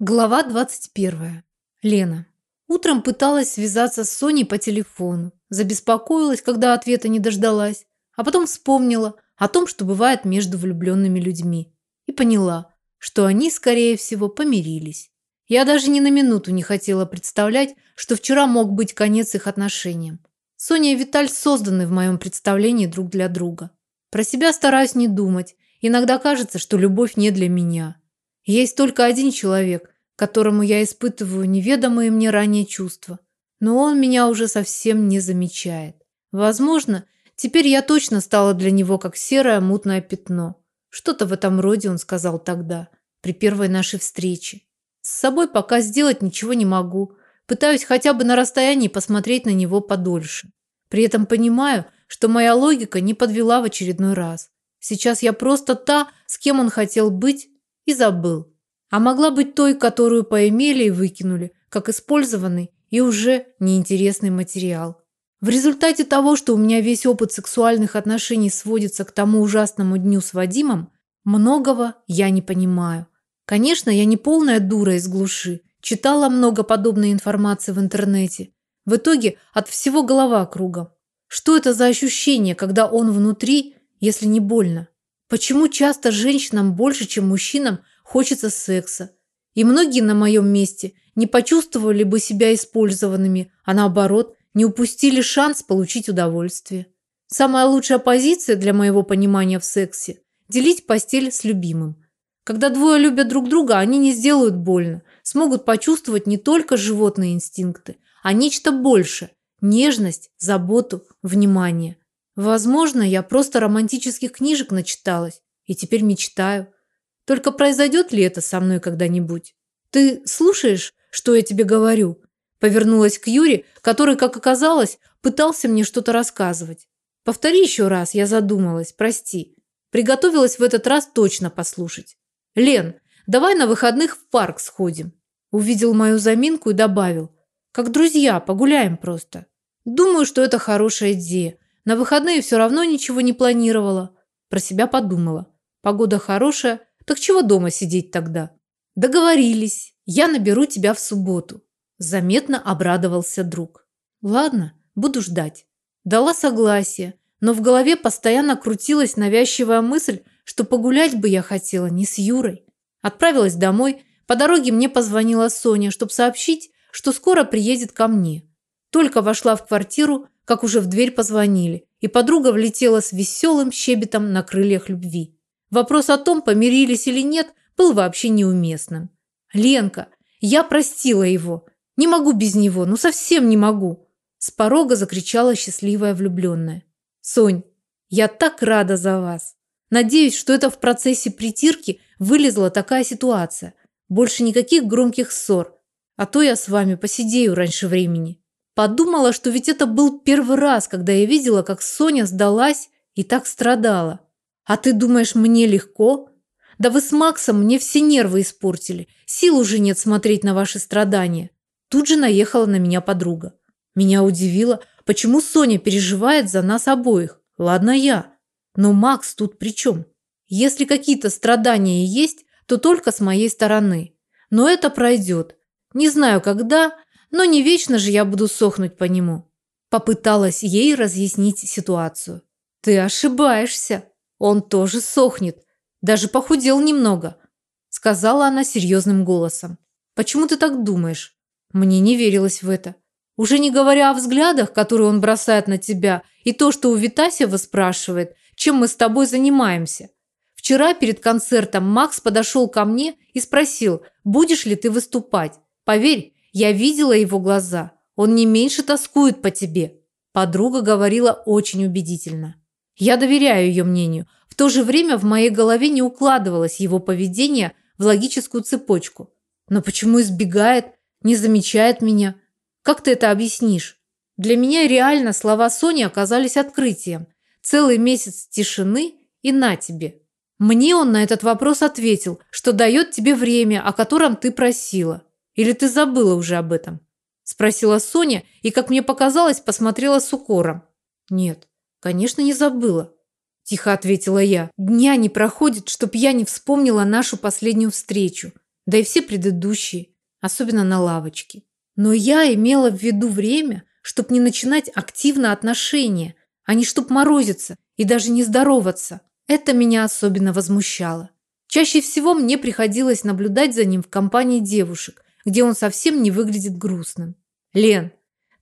Глава 21. Лена. Утром пыталась связаться с Соней по телефону. Забеспокоилась, когда ответа не дождалась. А потом вспомнила о том, что бывает между влюбленными людьми. И поняла, что они, скорее всего, помирились. Я даже ни на минуту не хотела представлять, что вчера мог быть конец их отношениям. Соня и Виталь созданы в моем представлении друг для друга. Про себя стараюсь не думать. Иногда кажется, что любовь не для меня. Есть только один человек, которому я испытываю неведомые мне ранее чувства. Но он меня уже совсем не замечает. Возможно, теперь я точно стала для него как серое мутное пятно. Что-то в этом роде он сказал тогда, при первой нашей встрече. С собой пока сделать ничего не могу. Пытаюсь хотя бы на расстоянии посмотреть на него подольше. При этом понимаю, что моя логика не подвела в очередной раз. Сейчас я просто та, с кем он хотел быть, и забыл. А могла быть той, которую поимели и выкинули, как использованный и уже неинтересный материал. В результате того, что у меня весь опыт сексуальных отношений сводится к тому ужасному дню с Вадимом, многого я не понимаю. Конечно, я не полная дура из глуши, читала много подобной информации в интернете. В итоге от всего голова кругом. Что это за ощущение, когда он внутри, если не больно? Почему часто женщинам больше, чем мужчинам, хочется секса? И многие на моем месте не почувствовали бы себя использованными, а наоборот, не упустили шанс получить удовольствие. Самая лучшая позиция для моего понимания в сексе – делить постель с любимым. Когда двое любят друг друга, они не сделают больно, смогут почувствовать не только животные инстинкты, а нечто большее – нежность, заботу, внимание. Возможно, я просто романтических книжек начиталась и теперь мечтаю. Только произойдет ли это со мной когда-нибудь? Ты слушаешь, что я тебе говорю? Повернулась к Юре, который, как оказалось, пытался мне что-то рассказывать. Повтори еще раз, я задумалась, прости. Приготовилась в этот раз точно послушать. Лен, давай на выходных в парк сходим. Увидел мою заминку и добавил. Как друзья, погуляем просто. Думаю, что это хорошая идея. На выходные все равно ничего не планировала. Про себя подумала. Погода хорошая, так чего дома сидеть тогда? Договорились. Я наберу тебя в субботу. Заметно обрадовался друг. Ладно, буду ждать. Дала согласие, но в голове постоянно крутилась навязчивая мысль, что погулять бы я хотела не с Юрой. Отправилась домой. По дороге мне позвонила Соня, чтобы сообщить, что скоро приедет ко мне. Только вошла в квартиру, как уже в дверь позвонили, и подруга влетела с веселым щебетом на крыльях любви. Вопрос о том, помирились или нет, был вообще неуместным. «Ленка, я простила его. Не могу без него, ну совсем не могу!» С порога закричала счастливая влюбленная. «Сонь, я так рада за вас! Надеюсь, что это в процессе притирки вылезла такая ситуация. Больше никаких громких ссор, а то я с вами посидею раньше времени». Подумала, что ведь это был первый раз, когда я видела, как Соня сдалась и так страдала. А ты думаешь, мне легко? Да вы с Максом мне все нервы испортили. Сил уже нет смотреть на ваши страдания. Тут же наехала на меня подруга. Меня удивило, почему Соня переживает за нас обоих. Ладно я. Но Макс тут при чем? Если какие-то страдания есть, то только с моей стороны. Но это пройдет. Не знаю когда, но не вечно же я буду сохнуть по нему. Попыталась ей разъяснить ситуацию. Ты ошибаешься. Он тоже сохнет. Даже похудел немного. Сказала она серьезным голосом. Почему ты так думаешь? Мне не верилось в это. Уже не говоря о взглядах, которые он бросает на тебя, и то, что у Витасева спрашивает, чем мы с тобой занимаемся. Вчера перед концертом Макс подошел ко мне и спросил, будешь ли ты выступать. Поверь, я видела его глаза. Он не меньше тоскует по тебе. Подруга говорила очень убедительно. Я доверяю ее мнению. В то же время в моей голове не укладывалось его поведение в логическую цепочку. Но почему избегает, не замечает меня? Как ты это объяснишь? Для меня реально слова Сони оказались открытием. Целый месяц тишины и на тебе. Мне он на этот вопрос ответил, что дает тебе время, о котором ты просила. Или ты забыла уже об этом? Спросила Соня и, как мне показалось, посмотрела с укором. Нет, конечно, не забыла. Тихо ответила я. Дня не проходит, чтоб я не вспомнила нашу последнюю встречу. да и все предыдущие, особенно на лавочке. Но я имела в виду время, чтобы не начинать активно отношения, а не чтоб морозиться и даже не здороваться. Это меня особенно возмущало. Чаще всего мне приходилось наблюдать за ним в компании девушек, где он совсем не выглядит грустным. Лен,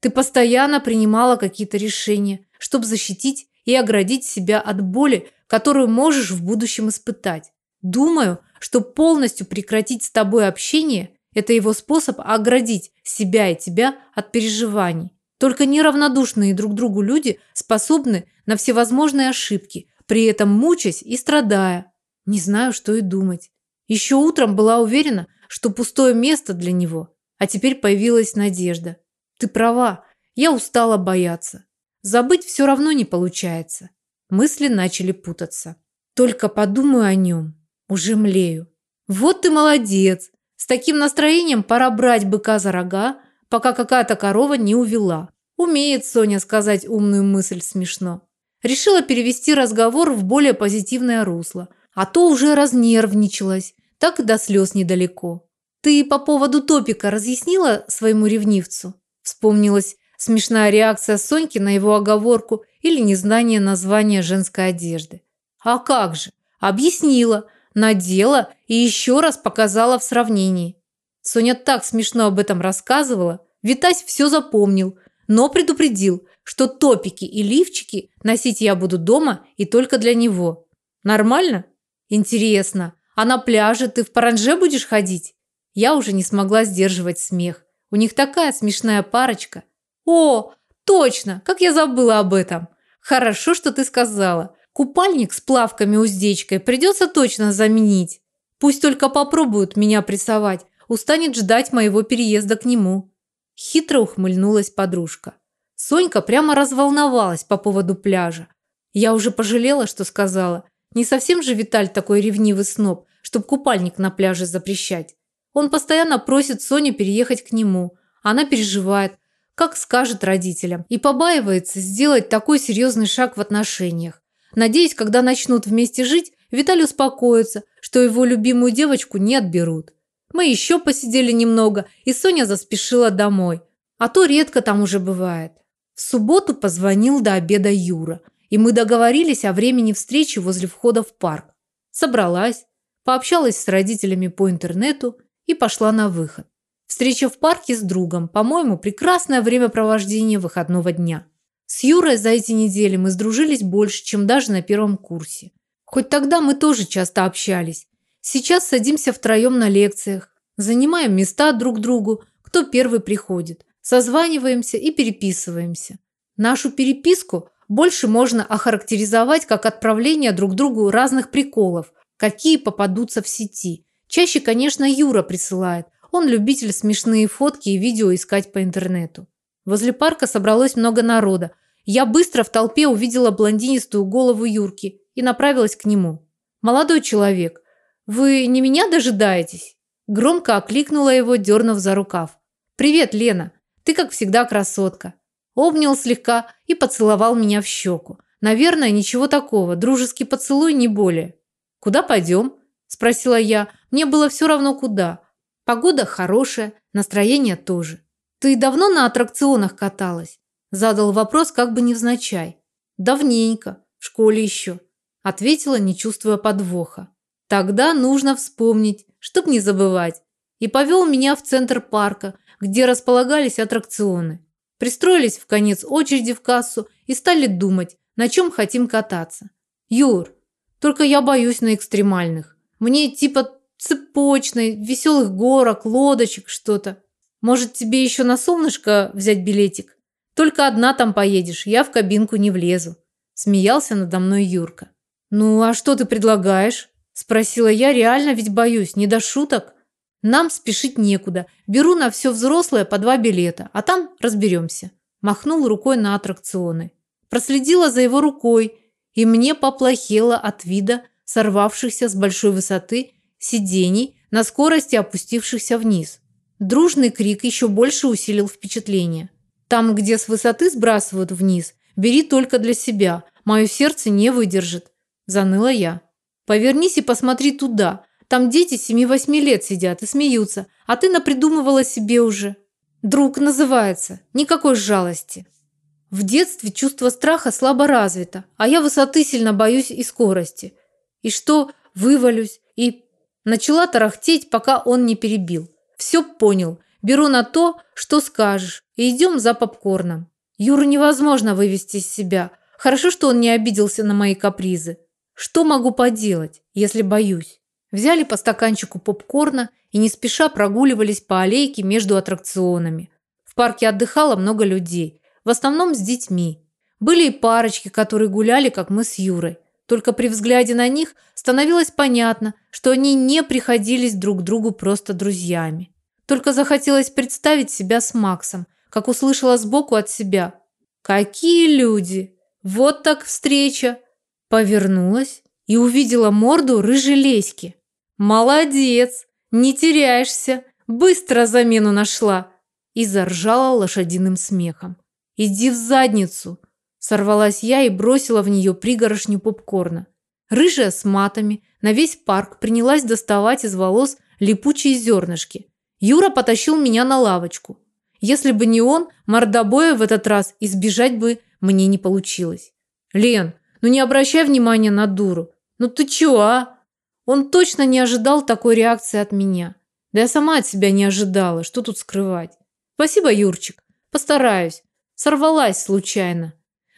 ты постоянно принимала какие-то решения, чтобы защитить и оградить себя от боли, которую можешь в будущем испытать. Думаю, что полностью прекратить с тобой общение – это его способ оградить себя и тебя от переживаний. Только неравнодушные друг другу люди способны на всевозможные ошибки, при этом мучаясь и страдая. Не знаю, что и думать. Еще утром была уверена, что пустое место для него, а теперь появилась надежда. Ты права, я устала бояться. Забыть все равно не получается. Мысли начали путаться. Только подумаю о нем. Уже млею. Вот ты молодец. С таким настроением пора брать быка за рога, пока какая-то корова не увела. Умеет Соня сказать умную мысль смешно. Решила перевести разговор в более позитивное русло, а то уже разнервничалась, так и до слез недалеко. Ты по поводу топика разъяснила своему ревнивцу? Вспомнилась смешная реакция Соньки на его оговорку или незнание названия женской одежды. А как же? Объяснила, надела и еще раз показала в сравнении. Соня так смешно об этом рассказывала. Витась все запомнил, но предупредил, что топики и лифчики носить я буду дома и только для него. Нормально? Интересно. А на пляже ты в паранже будешь ходить? Я уже не смогла сдерживать смех. У них такая смешная парочка. О, точно, как я забыла об этом. Хорошо, что ты сказала. Купальник с плавками-уздечкой придется точно заменить. Пусть только попробуют меня прессовать, устанет ждать моего переезда к нему. Хитро ухмыльнулась подружка. Сонька прямо разволновалась по поводу пляжа. Я уже пожалела, что сказала. Не совсем же Виталь такой ревнивый сноб, чтоб купальник на пляже запрещать. Он постоянно просит Соню переехать к нему. Она переживает, как скажет родителям, и побаивается сделать такой серьезный шаг в отношениях. Надеюсь, когда начнут вместе жить, Виталий успокоится, что его любимую девочку не отберут. Мы еще посидели немного, и Соня заспешила домой. А то редко там уже бывает. В субботу позвонил до обеда Юра, и мы договорились о времени встречи возле входа в парк. Собралась, пообщалась с родителями по интернету и пошла на выход. Встреча в парке с другом, по-моему, прекрасное времяпровождение выходного дня. С Юрой за эти недели мы сдружились больше, чем даже на первом курсе. Хоть тогда мы тоже часто общались. Сейчас садимся втроем на лекциях, занимаем места друг другу, кто первый приходит, созваниваемся и переписываемся. Нашу переписку больше можно охарактеризовать как отправление друг другу разных приколов, какие попадутся в сети. Чаще, конечно, Юра присылает. Он любитель смешные фотки и видео искать по интернету. Возле парка собралось много народа. Я быстро в толпе увидела блондинистую голову Юрки и направилась к нему. «Молодой человек, вы не меня дожидаетесь?» Громко окликнула его, дернув за рукав. «Привет, Лена. Ты, как всегда, красотка». Обнял слегка и поцеловал меня в щеку. Наверное, ничего такого. Дружеский поцелуй, не более. «Куда пойдем?» – спросила я. Мне было все равно куда. Погода хорошая, настроение тоже. «Ты давно на аттракционах каталась?» Задал вопрос как бы невзначай. «Давненько, в школе еще», ответила, не чувствуя подвоха. «Тогда нужно вспомнить, чтоб не забывать». И повел меня в центр парка, где располагались аттракционы. Пристроились в конец очереди в кассу и стали думать, на чем хотим кататься. «Юр, только я боюсь на экстремальных. Мне типа цепочной, веселых горок, лодочек, что-то. Может, тебе еще на солнышко взять билетик? Только одна там поедешь, я в кабинку не влезу. Смеялся надо мной Юрка. Ну, а что ты предлагаешь? Спросила я, реально ведь боюсь, не до шуток. Нам спешить некуда. Беру на все взрослое по два билета, а там разберемся. Махнул рукой на аттракционы. Проследила за его рукой, и мне поплохело от вида сорвавшихся с большой высоты сидений на скорости опустившихся вниз. Дружный крик еще больше усилил впечатление. Там, где с высоты сбрасывают вниз, бери только для себя. Мое сердце не выдержит. Заныла я. Повернись и посмотри туда. Там дети 7-8 лет сидят и смеются, а ты напридумывала себе уже. Друг называется. Никакой жалости. В детстве чувство страха слабо развито, а я высоты сильно боюсь и скорости. И что, вывалюсь, и... Начала тарахтеть, пока он не перебил. Все понял. Беру на то, что скажешь, и идем за попкорном. Юру невозможно вывести из себя. Хорошо, что он не обиделся на мои капризы. Что могу поделать, если боюсь? Взяли по стаканчику попкорна и не спеша прогуливались по аллейке между аттракционами. В парке отдыхало много людей, в основном с детьми. Были и парочки, которые гуляли, как мы с Юрой. Только при взгляде на них становилось понятно, что они не приходились друг другу просто друзьями. Только захотелось представить себя с Максом, как услышала сбоку от себя. «Какие люди! Вот так встреча!» Повернулась и увидела морду рыжей леськи. «Молодец! Не теряешься! Быстро замену нашла!» И заржала лошадиным смехом. «Иди в задницу!» Сорвалась я и бросила в нее пригорошню попкорна. Рыжая с матами на весь парк принялась доставать из волос липучие зернышки. Юра потащил меня на лавочку. Если бы не он, мордобоя в этот раз избежать бы мне не получилось. «Лен, ну не обращай внимания на дуру. Ну ты чё, а?» Он точно не ожидал такой реакции от меня. Да я сама от себя не ожидала, что тут скрывать. Спасибо, Юрчик. Постараюсь. Сорвалась случайно.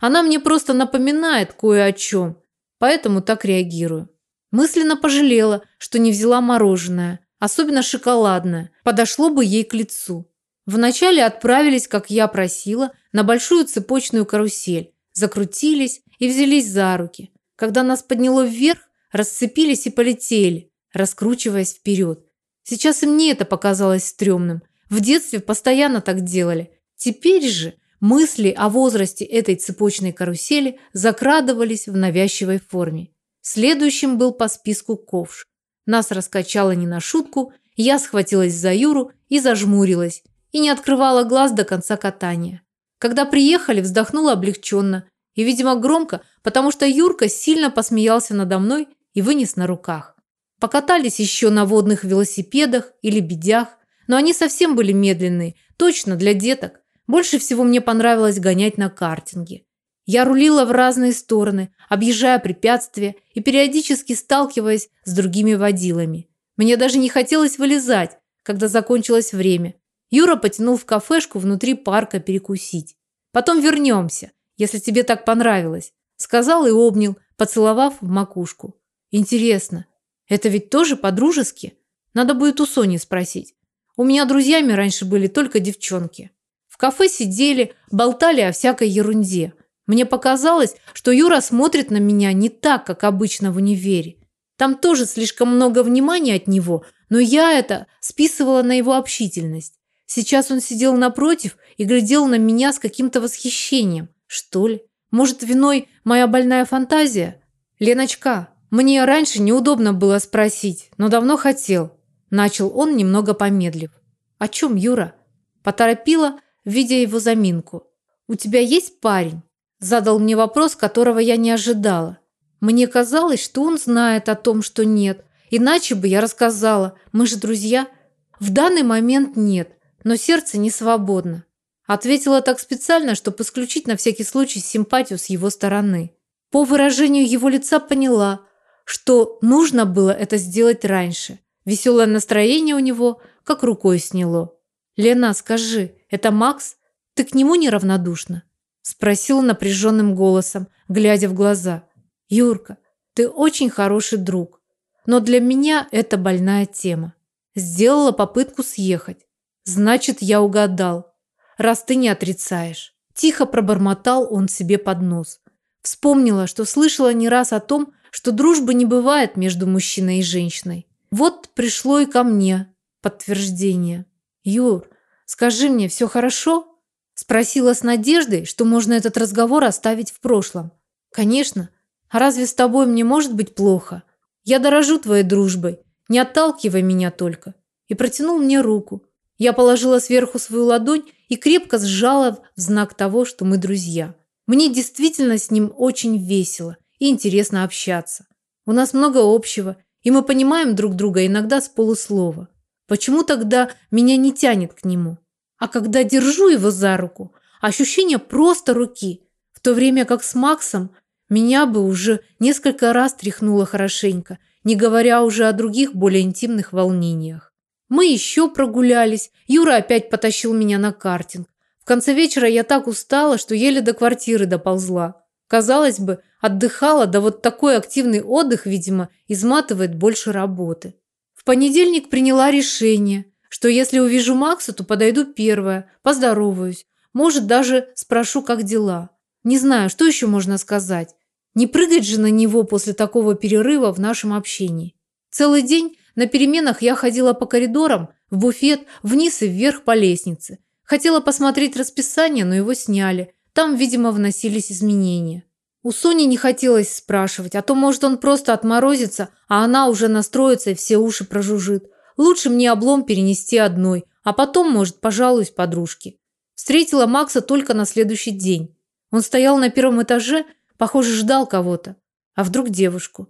Она мне просто напоминает кое о чем, поэтому так реагирую. Мысленно пожалела, что не взяла мороженое, особенно шоколадное, подошло бы ей к лицу. Вначале отправились, как я просила, на большую цепочную карусель, закрутились и взялись за руки. Когда нас подняло вверх, расцепились и полетели, раскручиваясь вперед. Сейчас и мне это показалось стрёмным. В детстве постоянно так делали. Теперь же мысли о возрасте этой цепочной карусели закрадывались в навязчивой форме. Следующим был по списку ковш. Нас раскачало не на шутку, я схватилась за Юру и зажмурилась, и не открывала глаз до конца катания. Когда приехали, вздохнула облегченно, и, видимо, громко, потому что Юрка сильно посмеялся надо мной и вынес на руках. Покатались еще на водных велосипедах и лебедях, но они совсем были медленные, точно для деток. Больше всего мне понравилось гонять на картинге. Я рулила в разные стороны, объезжая препятствия и периодически сталкиваясь с другими водилами. Мне даже не хотелось вылезать, когда закончилось время. Юра потянул в кафешку внутри парка перекусить. Потом вернемся, если тебе так понравилось, сказал и обнял, поцеловав в макушку. Интересно, это ведь тоже по-дружески? Надо будет у Сони спросить. У меня друзьями раньше были только девчонки. В кафе сидели, болтали о всякой ерунде. Мне показалось, что Юра смотрит на меня не так, как обычно в универе. Там тоже слишком много внимания от него, но я это списывала на его общительность. Сейчас он сидел напротив и глядел на меня с каким-то восхищением. Что ли? Может, виной моя больная фантазия? Леночка, мне раньше неудобно было спросить, но давно хотел. Начал он, немного помедлив. О чем, Юра? Поторопила, видя его заминку. У тебя есть парень? Задал мне вопрос, которого я не ожидала. Мне казалось, что он знает о том, что нет. Иначе бы я рассказала. Мы же друзья. В данный момент нет, но сердце не свободно. Ответила так специально, чтобы исключить на всякий случай симпатию с его стороны. По выражению его лица поняла, что нужно было это сделать раньше. Веселое настроение у него как рукой сняло. «Лена, скажи, это Макс? Ты к нему неравнодушна?» Спросила напряженным голосом, глядя в глаза. «Юрка, ты очень хороший друг, но для меня это больная тема. Сделала попытку съехать. Значит, я угадал, раз ты не отрицаешь». Тихо пробормотал он себе под нос. Вспомнила, что слышала не раз о том, что дружбы не бывает между мужчиной и женщиной. Вот пришло и ко мне подтверждение. «Юр, скажи мне, все хорошо?» Спросила с надеждой, что можно этот разговор оставить в прошлом. «Конечно. А разве с тобой мне может быть плохо? Я дорожу твоей дружбой. Не отталкивай меня только». И протянул мне руку. Я положила сверху свою ладонь и крепко сжала в знак того, что мы друзья. Мне действительно с ним очень весело и интересно общаться. У нас много общего, И мы понимаем друг друга иногда с полуслова. Почему тогда меня не тянет к нему? А когда держу его за руку, ощущение просто руки, в то время как с Максом меня бы уже несколько раз тряхнуло хорошенько, не говоря уже о других более интимных волнениях. Мы еще прогулялись, Юра опять потащил меня на картинг. В конце вечера я так устала, что еле до квартиры доползла. Казалось бы, отдыхала, да вот такой активный отдых, видимо, изматывает больше работы. В понедельник приняла решение, что если увижу Макса, то подойду первая, поздороваюсь, может, даже спрошу, как дела. Не знаю, что еще можно сказать. Не прыгать же на него после такого перерыва в нашем общении. Целый день на переменах я ходила по коридорам, в буфет, вниз и вверх по лестнице. Хотела посмотреть расписание, но его сняли. Там, видимо, вносились изменения. У Сони не хотелось спрашивать, а то, может, он просто отморозится, а она уже настроится и все уши прожужжит. Лучше мне облом перенести одной, а потом, может, пожалуюсь подружке. Встретила Макса только на следующий день. Он стоял на первом этаже, Похоже, ждал кого-то. А вдруг девушку?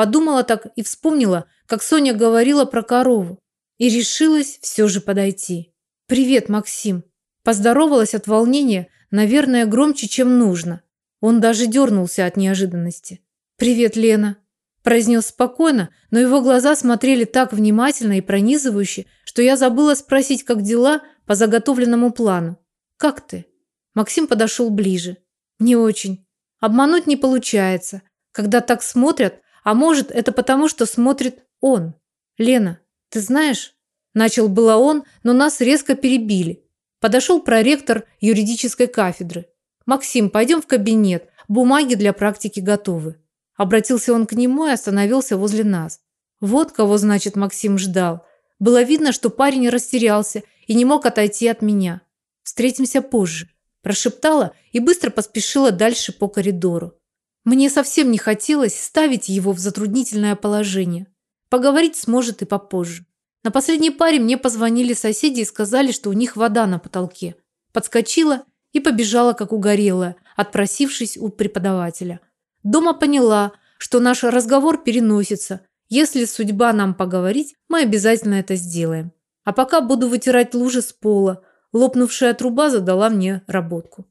Подумала так и вспомнила, как Соня говорила про корову. И решилась все же подойти. «Привет, Максим!» Поздоровалась от волнения, наверное, громче, чем нужно. Он даже дернулся от неожиданности. «Привет, Лена!» Произнес спокойно, но его глаза смотрели так внимательно и пронизывающе, что я забыла спросить, как дела по заготовленному плану. «Как ты?» Максим подошел ближе. «Не очень. Обмануть не получается, когда так смотрят, а может, это потому, что смотрит он. Лена, ты знаешь, начал было он, но нас резко перебили. Подошел проректор юридической кафедры. Максим, пойдем в кабинет, бумаги для практики готовы. Обратился он к нему и остановился возле нас. Вот кого, значит, Максим ждал. Было видно, что парень растерялся и не мог отойти от меня. Встретимся позже. Прошептала и быстро поспешила дальше по коридору. Мне совсем не хотелось ставить его в затруднительное положение. Поговорить сможет и попозже. На последней паре мне позвонили соседи и сказали, что у них вода на потолке. Подскочила и побежала, как угорелая, отпросившись у преподавателя. Дома поняла, что наш разговор переносится. Если судьба нам поговорить, мы обязательно это сделаем. А пока буду вытирать лужи с пола, Лопнувшая труба задала мне работку.